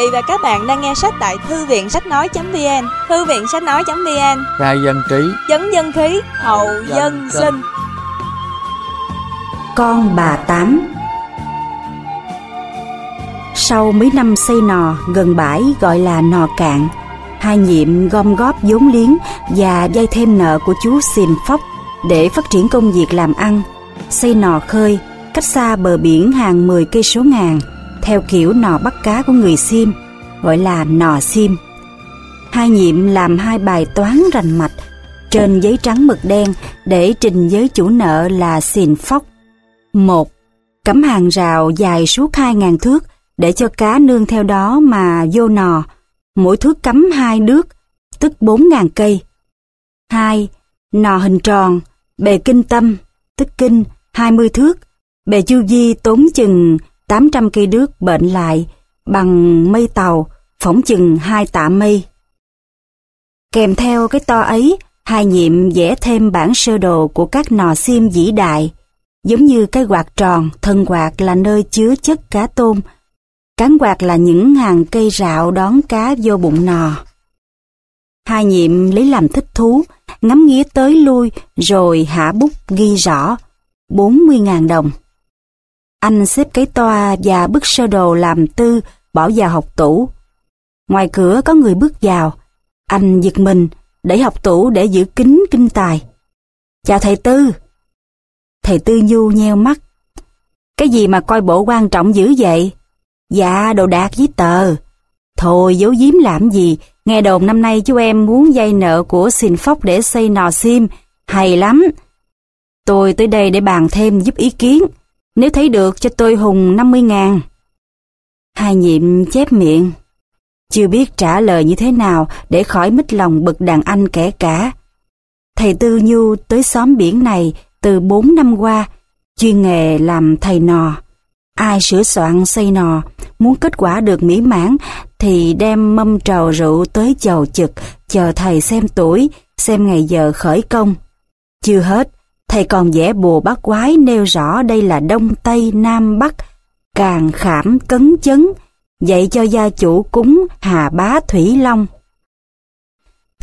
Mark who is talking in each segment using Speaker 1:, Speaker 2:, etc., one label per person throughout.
Speaker 1: Vị và các bạn đang nghe sách tại thư viện sách nói.vn, thư viện sách nói.vn,
Speaker 2: khai dân trí,
Speaker 1: chấn dân khí, hậu dân sinh.
Speaker 3: Con bà Tám. Sau mấy năm xây nò gần bãi gọi là nò cạn, hai nhiệm gom góp vốn liếng và vay thêm nợ của chú Xìn Phóc để phát triển công việc làm ăn, xây nò khơi cách xa bờ biển hàng 10 cây số ngàn theo kiểu nò bắt cá của người Sim, gọi là nò Sim. Hai nhiệm làm hai bài toán rành mạch trên giấy trắng mực đen để trình với chủ nợ là Xìn Phóc. Một, cắm hàng rào dài suốt hai ngàn thước để cho cá nương theo đó mà vô nò, mỗi thước cắm hai đước, tức bốn ngàn cây. Hai, nò hình tròn, bề kinh tâm, tức kinh, hai mươi thước, bề chu di tốn chừng 800 cây đước bệnh lại bằng mây tàu phỏng chừng hai tạ mây. Kèm theo cái to ấy, hai nhiệm vẽ thêm bản sơ đồ của các nò xiêm vĩ đại, giống như cái quạt tròn, thân quạt là nơi chứa chất cá tôm, cán quạt là những hàng cây rạo đón cá vô bụng nò. Hai nhiệm lấy làm thích thú, ngắm nghía tới lui rồi hạ bút ghi rõ 40.000 đồng. Anh xếp cái toa và bức sơ đồ làm tư bỏ vào học tủ. Ngoài cửa có người bước vào. Anh giật mình, đẩy học tủ để giữ kính kinh tài. Chào thầy Tư. Thầy Tư nhu nheo mắt. Cái gì mà coi bộ quan trọng dữ vậy? Dạ, đồ đạc với tờ. Thôi giấu giếm làm gì, nghe đồn năm nay chú em muốn vay nợ của xin phóc để xây nò sim, hay lắm. Tôi tới đây để bàn thêm giúp ý kiến. Nếu thấy được cho tôi hùng 50 ngàn. Hai nhiệm chép miệng. Chưa biết trả lời như thế nào để khỏi mít lòng bực đàn anh kẻ cả. Thầy Tư Nhu tới xóm biển này từ 4 năm qua, chuyên nghề làm thầy nò. Ai sửa soạn xây nò, muốn kết quả được mỹ mãn thì đem mâm trầu rượu tới chầu trực, chờ thầy xem tuổi, xem ngày giờ khởi công. Chưa hết, thầy còn vẽ bùa bát quái nêu rõ đây là Đông Tây Nam Bắc, càng khảm cấn chấn, dạy cho gia chủ cúng Hà Bá Thủy Long.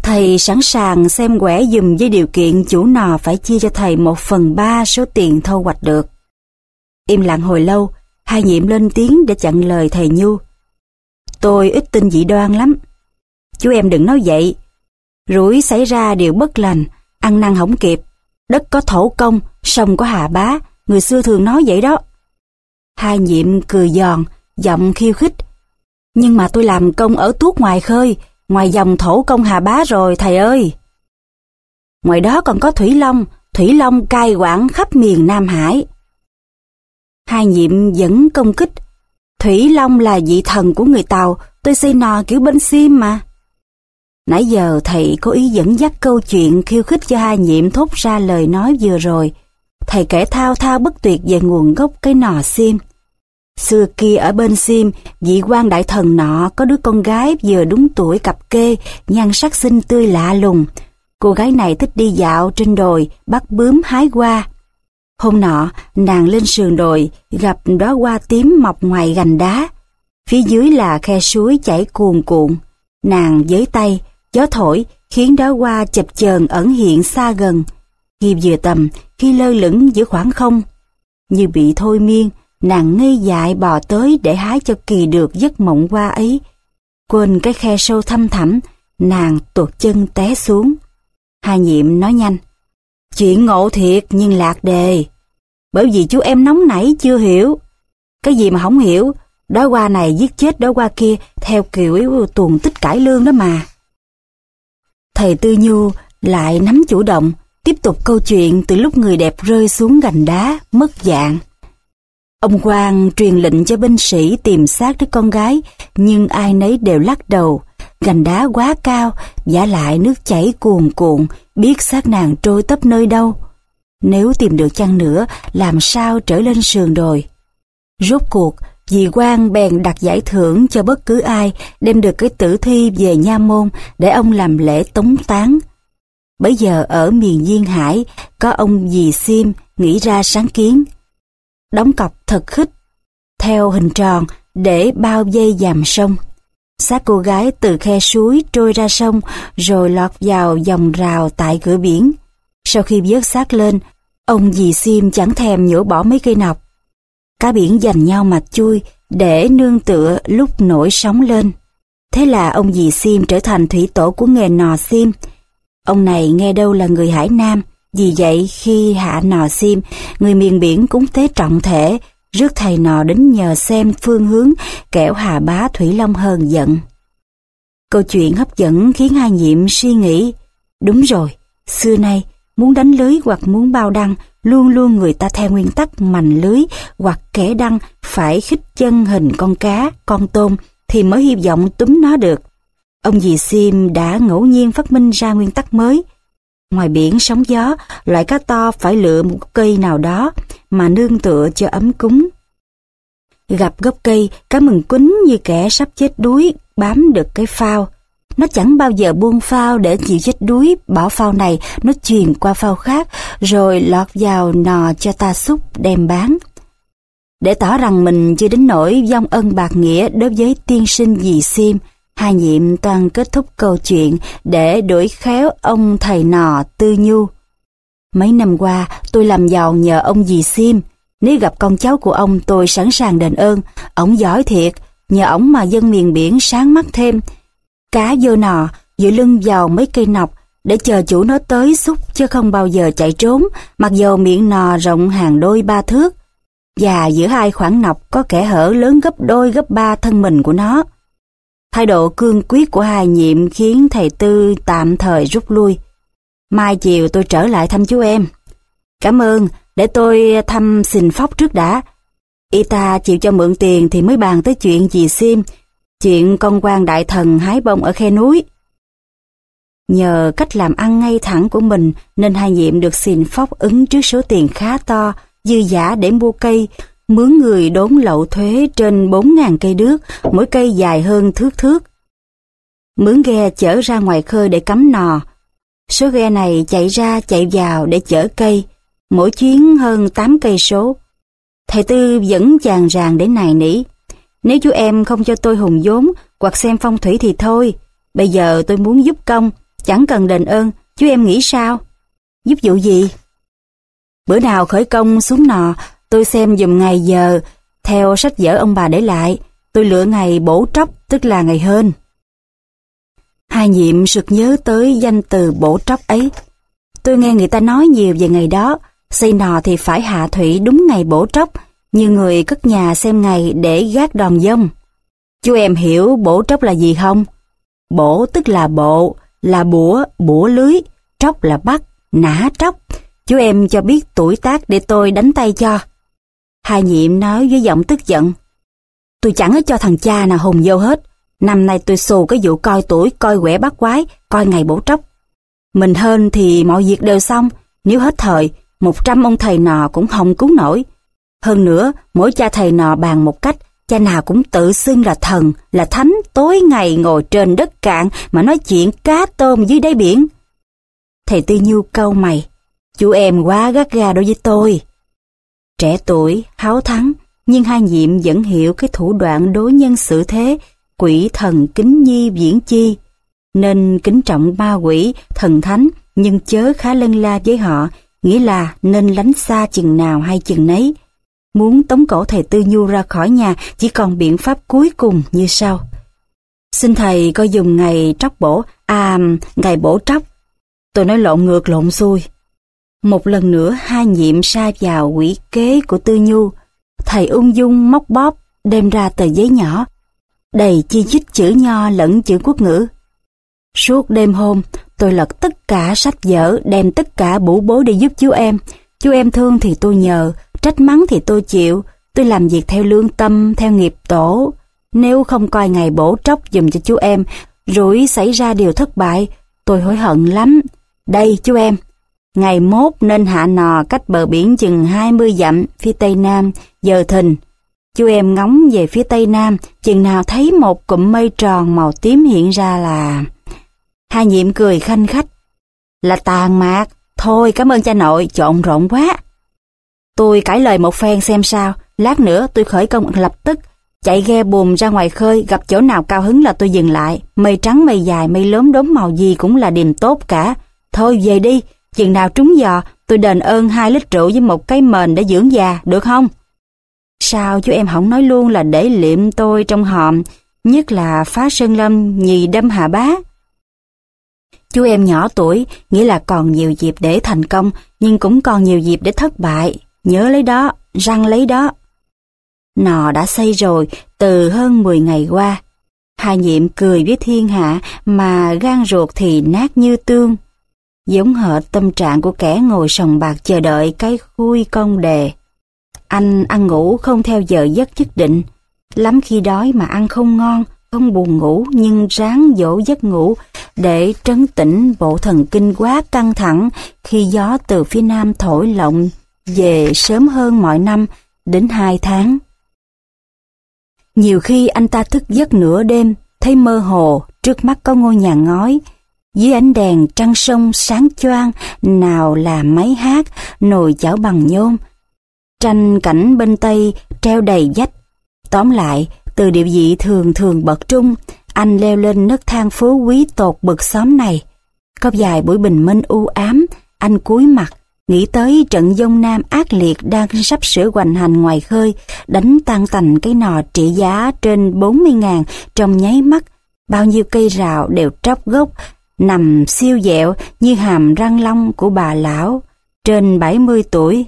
Speaker 3: Thầy sẵn sàng xem quẻ dùm với điều kiện chủ nò phải chia cho thầy một phần ba số tiền thu hoạch được. Im lặng hồi lâu, hai nhiệm lên tiếng để chặn lời thầy Nhu. Tôi ít tin dị đoan lắm. Chú em đừng nói vậy. Rủi xảy ra điều bất lành, ăn năn không kịp. Đất có thổ công, sông có hạ bá, người xưa thường nói vậy đó. Hai nhiệm cười giòn, giọng khiêu khích. Nhưng mà tôi làm công ở tuốt ngoài khơi, ngoài dòng thổ công hà bá rồi thầy ơi. Ngoài đó còn có Thủy Long, Thủy Long cai quản khắp miền Nam Hải. Hai nhiệm vẫn công kích. Thủy Long là vị thần của người Tàu, tôi xây nò kiểu bên sim mà. Nãy giờ thầy có ý dẫn dắt câu chuyện khiêu khích cho hai nhiệm thốt ra lời nói vừa rồi. Thầy kể thao thao bất tuyệt về nguồn gốc cái nò sim. Xưa kia ở bên sim, vị quan đại thần nọ có đứa con gái vừa đúng tuổi cặp kê, nhan sắc xinh tươi lạ lùng. Cô gái này thích đi dạo trên đồi, bắt bướm hái hoa. Hôm nọ, nàng lên sườn đồi, gặp đóa hoa tím mọc ngoài gành đá. Phía dưới là khe suối chảy cuồn cuộn. Nàng với tay, gió thổi khiến đóa hoa chập chờn ẩn hiện xa gần. Khi vừa tầm, khi lơ lửng giữa khoảng không. Như bị thôi miên, nàng ngây dại bò tới để hái cho kỳ được giấc mộng hoa ấy. Quên cái khe sâu thăm thẳm, nàng tuột chân té xuống. hà nhiệm nói nhanh. Chuyện ngộ thiệt nhưng lạc đề. Bởi vì chú em nóng nảy chưa hiểu. Cái gì mà không hiểu, đóa hoa này giết chết đóa hoa kia theo kiểu tuồng tích cải lương đó mà. Thầy Tư Nhu lại nắm chủ động, tiếp tục câu chuyện từ lúc người đẹp rơi xuống gành đá, mất dạng. Ông Quang truyền lệnh cho binh sĩ tìm xác đứa con gái, nhưng ai nấy đều lắc đầu. Gành đá quá cao, giả lại nước chảy cuồn cuộn, biết xác nàng trôi tấp nơi đâu. Nếu tìm được chăng nữa, làm sao trở lên sườn đồi. Rốt cuộc, dì quan bèn đặt giải thưởng cho bất cứ ai đem được cái tử thi về nha môn để ông làm lễ tống táng. Bây giờ ở miền Duyên Hải, có ông dì Sim nghĩ ra sáng kiến. Đóng cọc thật khích, theo hình tròn để bao dây dàm sông. Xác cô gái từ khe suối trôi ra sông rồi lọt vào dòng rào tại cửa biển. Sau khi vớt xác lên, ông dì Sim chẳng thèm nhổ bỏ mấy cây nọc. Cá biển giành nhau mặt chui để nương tựa lúc nổi sóng lên. Thế là ông dì Sim trở thành thủy tổ của nghề nò sim. Ông này nghe đâu là người Hải Nam, vì vậy khi hạ nò sim, người miền biển cúng tế trọng thể, rước thầy nò đến nhờ xem phương hướng kẻo hà bá Thủy Long hờn giận. Câu chuyện hấp dẫn khiến hai nhiệm suy nghĩ. Đúng rồi, xưa nay, muốn đánh lưới hoặc muốn bao đăng, luôn luôn người ta theo nguyên tắc mành lưới hoặc kẻ đăng phải khích chân hình con cá, con tôm thì mới hy vọng túm nó được. Ông dì Sim đã ngẫu nhiên phát minh ra nguyên tắc mới. Ngoài biển sóng gió, loại cá to phải lựa một cây nào đó mà nương tựa cho ấm cúng. Gặp gốc cây, cá mừng quýnh như kẻ sắp chết đuối, bám được cái phao. Nó chẳng bao giờ buông phao để chịu chết đuối, bỏ phao này, nó truyền qua phao khác, rồi lọt vào nò cho ta xúc đem bán. Để tỏ rằng mình chưa đến nỗi dòng ân bạc nghĩa đối với tiên sinh dì Sim, hai nhiệm toàn kết thúc câu chuyện để đuổi khéo ông thầy nò tư nhu. Mấy năm qua, tôi làm giàu nhờ ông dì Sim. Nếu gặp con cháu của ông tôi sẵn sàng đền ơn. Ông giỏi thiệt, nhờ ổng mà dân miền biển sáng mắt thêm. Cá vô nò, dựa lưng vào mấy cây nọc để chờ chủ nó tới xúc chứ không bao giờ chạy trốn, mặc dầu miệng nò rộng hàng đôi ba thước. Và giữa hai khoảng nọc có kẻ hở lớn gấp đôi gấp ba thân mình của nó. Thái độ cương quyết của hai nhiệm khiến thầy Tư tạm thời rút lui. Mai chiều tôi trở lại thăm chú em. Cảm ơn, để tôi thăm xin phóc trước đã. Y ta chịu cho mượn tiền thì mới bàn tới chuyện gì sim, chuyện con quan đại thần hái bông ở khe núi. Nhờ cách làm ăn ngay thẳng của mình nên hai nhiệm được xin phóc ứng trước số tiền khá to, dư giả để mua cây, mướn người đốn lậu thuế trên 4.000 cây đước, mỗi cây dài hơn thước thước. Mướn ghe chở ra ngoài khơi để cắm nò. Số ghe này chạy ra chạy vào để chở cây, mỗi chuyến hơn 8 cây số. Thầy Tư vẫn chàng ràng để nài nỉ. Nếu chú em không cho tôi hùng vốn hoặc xem phong thủy thì thôi. Bây giờ tôi muốn giúp công, chẳng cần đền ơn, chú em nghĩ sao? Giúp vụ gì? Bữa nào khởi công xuống nò, tôi xem dùm ngày giờ, theo sách vở ông bà để lại, tôi lựa ngày bổ tróc, tức là ngày hên. Hai nhiệm sực nhớ tới danh từ bổ tróc ấy. Tôi nghe người ta nói nhiều về ngày đó, xây nò thì phải hạ thủy đúng ngày bổ tróc, như người cất nhà xem ngày để gác đòn dông. Chú em hiểu bổ tróc là gì không? Bổ tức là bộ, là bủa, bủa lưới, tróc là bắt, nã tróc. Chú em cho biết tuổi tác để tôi đánh tay cho. Hai nhiệm nói với giọng tức giận. Tôi chẳng có cho thằng cha nào hùng vô hết. Năm nay tôi xù cái vụ coi tuổi, coi quẻ bắt quái, coi ngày bổ tróc. Mình hơn thì mọi việc đều xong. Nếu hết thời, một trăm ông thầy nọ cũng không cứu nổi. Hơn nữa, mỗi cha thầy nọ bàn một cách, cha nào cũng tự xưng là thần, là thánh, tối ngày ngồi trên đất cạn mà nói chuyện cá tôm dưới đáy biển. Thầy Tư Nhu câu mày, chú em quá gắt ga đối với tôi. Trẻ tuổi, háo thắng, nhưng hai nhiệm vẫn hiểu cái thủ đoạn đối nhân xử thế, quỷ thần kính nhi viễn chi. Nên kính trọng ma quỷ, thần thánh, nhưng chớ khá lân la với họ, nghĩa là nên lánh xa chừng nào hay chừng nấy. Muốn tống cổ thầy Tư Nhu ra khỏi nhà chỉ còn biện pháp cuối cùng như sau. Xin thầy coi dùng ngày tróc bổ, à, ngày bổ tróc. Tôi nói lộn ngược lộn xuôi. Một lần nữa hai nhiệm sa vào quỷ kế của Tư Nhu. Thầy ung dung móc bóp, đem ra tờ giấy nhỏ, đầy chi chít chữ nho lẫn chữ quốc ngữ. Suốt đêm hôm, tôi lật tất cả sách vở, đem tất cả bủ bố đi giúp chú em. Chú em thương thì tôi nhờ, trách mắng thì tôi chịu. Tôi làm việc theo lương tâm, theo nghiệp tổ. Nếu không coi ngày bổ tróc dùm cho chú em, rủi xảy ra điều thất bại, tôi hối hận lắm. Đây chú em, ngày mốt nên hạ nò cách bờ biển chừng 20 dặm phía tây nam, giờ thìn. Chú em ngóng về phía tây nam, chừng nào thấy một cụm mây tròn màu tím hiện ra là... Hai nhiệm cười khanh khách. Là tàn mạc, thôi cảm ơn cha nội, trộn rộn quá. Tôi cãi lời một phen xem sao, lát nữa tôi khởi công lập tức, Chạy ghe buồm ra ngoài khơi, gặp chỗ nào cao hứng là tôi dừng lại. Mây trắng mây dài, mây lớn đốm màu gì cũng là điềm tốt cả. Thôi về đi, chừng nào trúng giò, tôi đền ơn hai lít rượu với một cái mền để dưỡng già, được không? Sao chú em không nói luôn là để liệm tôi trong hòm, nhất là phá sơn lâm nhì đâm hạ bá. Chú em nhỏ tuổi, nghĩa là còn nhiều dịp để thành công, nhưng cũng còn nhiều dịp để thất bại. Nhớ lấy đó, răng lấy đó. Nò đã xây rồi, từ hơn 10 ngày qua. Hai nhiệm cười với thiên hạ, mà gan ruột thì nát như tương. Giống hệt tâm trạng của kẻ ngồi sòng bạc chờ đợi cái khui con đề. Anh ăn ngủ không theo giờ giấc nhất định. Lắm khi đói mà ăn không ngon, không buồn ngủ nhưng ráng dỗ giấc ngủ để trấn tĩnh bộ thần kinh quá căng thẳng khi gió từ phía nam thổi lộng về sớm hơn mọi năm đến hai tháng. Nhiều khi anh ta thức giấc nửa đêm, thấy mơ hồ, trước mắt có ngôi nhà ngói, dưới ánh đèn trăng sông sáng choang, nào là máy hát, nồi chảo bằng nhôm. Tranh cảnh bên Tây treo đầy dách. Tóm lại, từ địa vị thường thường bậc trung, anh leo lên nấc thang phú quý tột bậc xóm này. Có vài buổi bình minh u ám, anh cúi mặt, nghĩ tới trận dông nam ác liệt đang sắp sửa hoành hành ngoài khơi, đánh tan tành cái nò trị giá trên 40 ngàn trong nháy mắt. Bao nhiêu cây rào đều tróc gốc, nằm siêu dẹo như hàm răng long của bà lão, trên 70 tuổi.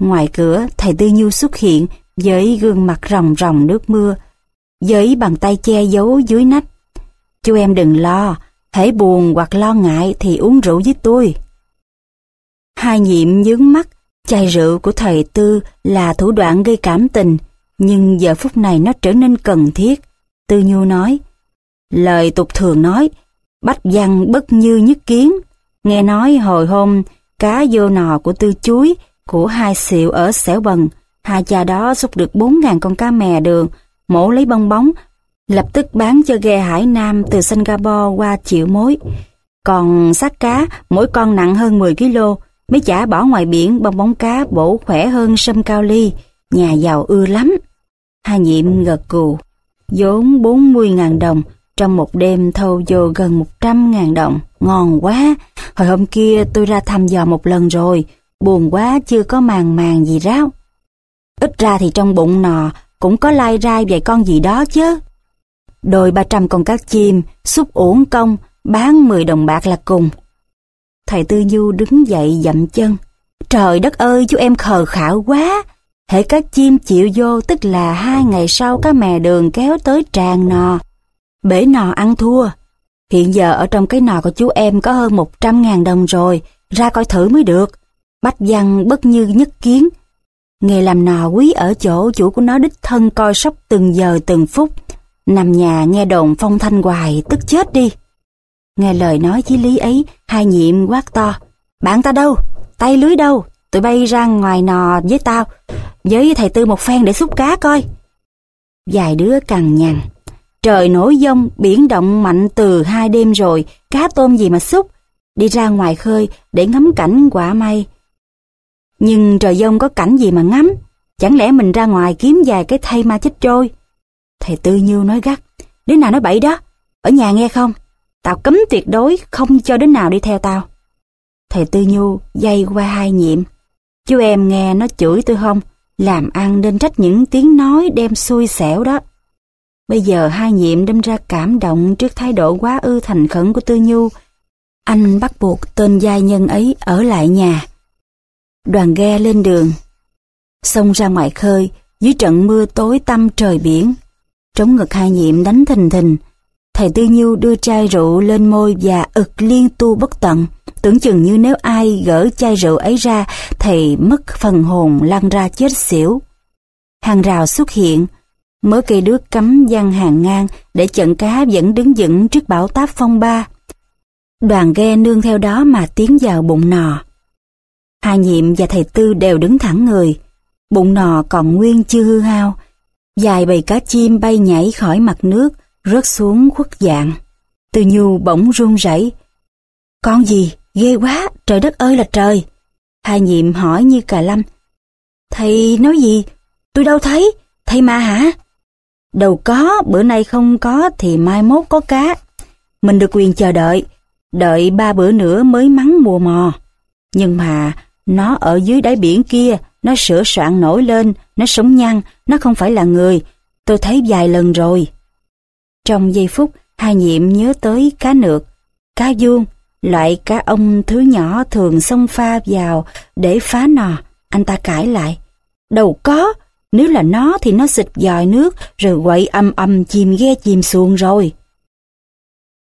Speaker 3: Ngoài cửa, thầy Tư Nhu xuất hiện với gương mặt ròng ròng nước mưa, với bàn tay che giấu dưới nách. Chú em đừng lo, hãy buồn hoặc lo ngại thì uống rượu với tôi. Hai nhiệm nhướng mắt, chai rượu của thầy Tư là thủ đoạn gây cảm tình, nhưng giờ phút này nó trở nên cần thiết. Tư Nhu nói, lời tục thường nói, bách văn bất như nhất kiến. Nghe nói hồi hôm, cá vô nò của Tư Chuối, của hai xịu ở xẻo bần, hai cha đó xúc được 4.000 con cá mè đường, mổ lấy bong bóng, lập tức bán cho ghe Hải Nam từ Singapore qua triệu mối. Còn xác cá, mỗi con nặng hơn 10 kg, mấy chả bỏ ngoài biển bong bóng cá bổ khỏe hơn sâm cao ly, nhà giàu ưa lắm. hà nhiệm gật cù, vốn 40.000 đồng, trong một đêm thâu vô gần 100.000 đồng, ngon quá. Hồi hôm kia tôi ra thăm dò một lần rồi, buồn quá chưa có màng màng gì ráo. Ít ra thì trong bụng nò cũng có lai rai vài con gì đó chứ. Đôi ba trăm con cá chim, xúc uổng công, bán 10 đồng bạc là cùng. Thầy Tư Du đứng dậy dậm chân. Trời đất ơi, chú em khờ khảo quá. Hễ cá chim chịu vô tức là hai ngày sau cá mè đường kéo tới tràn nò. Bể nò ăn thua. Hiện giờ ở trong cái nò của chú em có hơn 100 ngàn đồng rồi, ra coi thử mới được. Bách văn bất như nhất kiến. Nghề làm nò quý ở chỗ chủ của nó đích thân coi sóc từng giờ từng phút. Nằm nhà nghe đồn phong thanh hoài tức chết đi. Nghe lời nói chí lý ấy, hai nhiệm quát to. Bạn ta đâu? Tay lưới đâu? Tụi bay ra ngoài nò với tao. Với thầy Tư một phen để xúc cá coi. Vài đứa cằn nhằn. Trời nổi dông, biển động mạnh từ hai đêm rồi, cá tôm gì mà xúc. Đi ra ngoài khơi để ngắm cảnh quả may. Nhưng trời dông có cảnh gì mà ngắm, chẳng lẽ mình ra ngoài kiếm vài cái thay ma chết trôi. Thầy Tư Như nói gắt, đứa nào nói bậy đó, ở nhà nghe không? Tao cấm tuyệt đối không cho đứa nào đi theo tao. Thầy Tư Nhu dây qua hai nhiệm. Chú em nghe nó chửi tôi không? Làm ăn nên trách những tiếng nói đem xui xẻo đó. Bây giờ hai nhiệm đâm ra cảm động trước thái độ quá ư thành khẩn của Tư Nhu. Anh bắt buộc tên giai nhân ấy ở lại nhà. Đoàn ghe lên đường. Xông ra ngoài khơi, dưới trận mưa tối tăm trời biển. Trống ngực hai nhiệm đánh thình thình. Thầy Tư Nhu đưa chai rượu lên môi và ực liên tu bất tận. Tưởng chừng như nếu ai gỡ chai rượu ấy ra, thầy mất phần hồn lăn ra chết xỉu. Hàng rào xuất hiện, mớ cây đước cắm giăng hàng ngang để trận cá vẫn đứng vững trước bão táp phong ba. Đoàn ghe nương theo đó mà tiến vào bụng nò. hà nhiệm và thầy Tư đều đứng thẳng người. Bụng nò còn nguyên chưa hư hao. Dài bầy cá chim bay nhảy khỏi mặt nước, rớt xuống khuất dạng. từ Nhu bỗng run rẩy. Con gì? Ghê quá, trời đất ơi là trời. Hai nhiệm hỏi như cà lâm. Thầy nói gì? Tôi đâu thấy, thầy mà hả? Đâu có, bữa nay không có thì mai mốt có cá. Mình được quyền chờ đợi, đợi ba bữa nữa mới mắng mùa mò. Nhưng mà nó ở dưới đáy biển kia, nó sửa soạn nổi lên, nó sống nhăn, nó không phải là người. Tôi thấy vài lần rồi. Trong giây phút, hai nhiệm nhớ tới cá nược, cá vuông, loại cá ông thứ nhỏ thường xông pha vào để phá nò. Anh ta cãi lại. Đâu có, nếu là nó thì nó xịt dòi nước rồi quậy âm âm chìm ghe chìm xuồng rồi.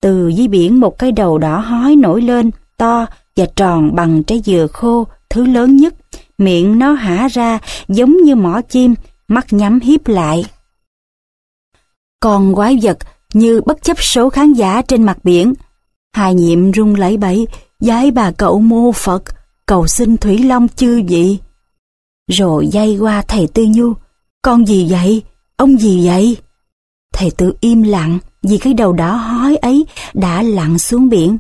Speaker 3: Từ dưới biển một cái đầu đỏ hói nổi lên, to và tròn bằng trái dừa khô, thứ lớn nhất. Miệng nó hả ra giống như mỏ chim, mắt nhắm hiếp lại. Còn quái vật như bất chấp số khán giả trên mặt biển. Hai nhiệm rung lấy bẫy, giái bà cậu mô Phật, cầu xin Thủy Long chư vị. Rồi dây qua thầy Tư Nhu, con gì vậy? Ông gì vậy? Thầy Tư im lặng vì cái đầu đỏ hói ấy đã lặn xuống biển.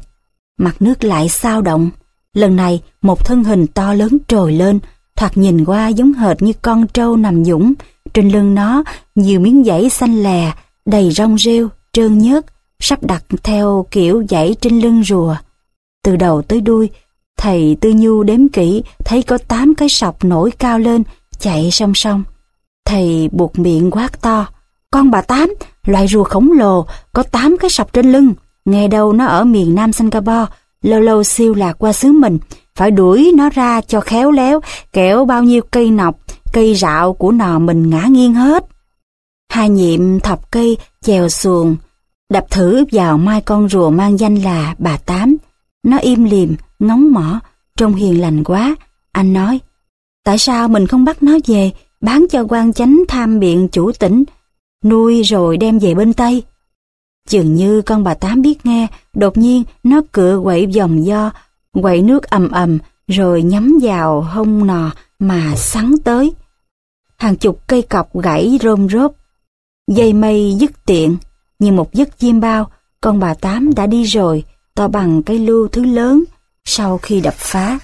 Speaker 3: Mặt nước lại sao động. Lần này một thân hình to lớn trồi lên, thoạt nhìn qua giống hệt như con trâu nằm dũng. Trên lưng nó nhiều miếng vảy xanh lè, đầy rong rêu, trơn nhớt, sắp đặt theo kiểu dãy trên lưng rùa. Từ đầu tới đuôi, thầy Tư Nhu đếm kỹ thấy có 8 cái sọc nổi cao lên, chạy song song. Thầy buộc miệng quát to, con bà Tám, loài rùa khổng lồ, có 8 cái sọc trên lưng, nghe đâu nó ở miền Nam Singapore, lâu lâu siêu lạc qua xứ mình, phải đuổi nó ra cho khéo léo, kẻo bao nhiêu cây nọc, cây rạo của nò mình ngã nghiêng hết. Hai nhiệm thọc cây, chèo xuồng, đập thử vào mai con rùa mang danh là bà Tám. Nó im lìm, ngóng mỏ, trông hiền lành quá. Anh nói, tại sao mình không bắt nó về, bán cho quan chánh tham biện chủ tỉnh, nuôi rồi đem về bên Tây? Chừng như con bà Tám biết nghe, đột nhiên nó cựa quậy vòng do, quậy nước ầm ầm, rồi nhắm vào hông nò mà sắn tới. Hàng chục cây cọc gãy rôm rốp, dây mây dứt tiện, như một giấc chiêm bao, con bà Tám đã đi rồi, to bằng cây lưu thứ lớn, sau khi đập phá.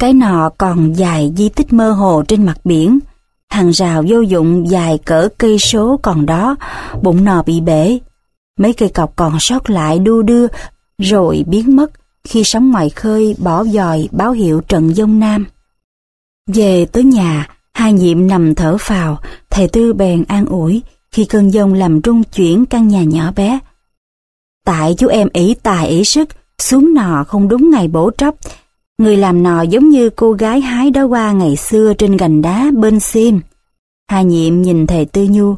Speaker 3: Cái nọ còn dài di tích mơ hồ trên mặt biển, hàng rào vô dụng dài cỡ cây số còn đó, bụng nò bị bể. Mấy cây cọc còn sót lại đu đưa, rồi biến mất khi sóng ngoài khơi bỏ dòi báo hiệu trận dông nam. Về tới nhà, hai nhiệm nằm thở phào, thầy tư bèn an ủi khi cơn giông làm rung chuyển căn nhà nhỏ bé. Tại chú em ý tài ý sức, xuống nò không đúng ngày bổ tróc, Người làm nò giống như cô gái hái đó qua ngày xưa trên gành đá bên xiêm. hà nhiệm nhìn thầy Tư Nhu,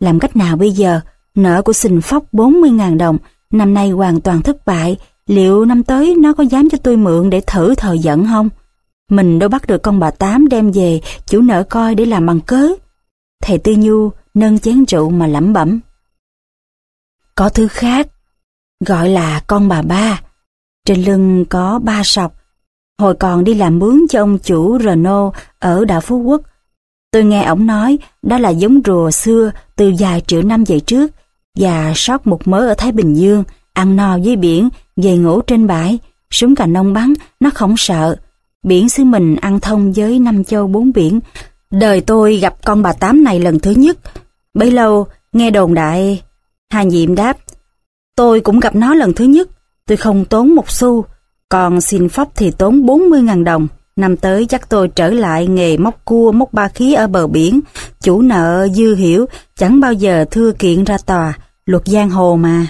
Speaker 3: làm cách nào bây giờ? Nợ của sình phóc 40.000 đồng, năm nay hoàn toàn thất bại, liệu năm tới nó có dám cho tôi mượn để thử thời giận không? Mình đâu bắt được con bà Tám đem về, chủ nợ coi để làm bằng cớ. Thầy Tư Nhu nâng chén rượu mà lẩm bẩm. Có thứ khác, gọi là con bà ba. Trên lưng có ba sọc, Hồi còn đi làm mướn cho ông chủ Renault ở đảo Phú Quốc, tôi nghe ổng nói đó là giống rùa xưa từ vài triệu năm về trước và sót một mớ ở Thái Bình Dương, ăn no dưới biển, về ngủ trên bãi, súng cà nông bắn, nó không sợ. Biển xứ mình ăn thông với năm châu bốn biển. Đời tôi gặp con bà Tám này lần thứ nhất. Bấy lâu, nghe đồn đại. Hà nhiệm đáp, tôi cũng gặp nó lần thứ nhất. Tôi không tốn một xu, còn xin phóc thì tốn 40.000 đồng. Năm tới chắc tôi trở lại nghề móc cua móc ba khí ở bờ biển. Chủ nợ dư hiểu chẳng bao giờ thưa kiện ra tòa. Luật giang hồ mà.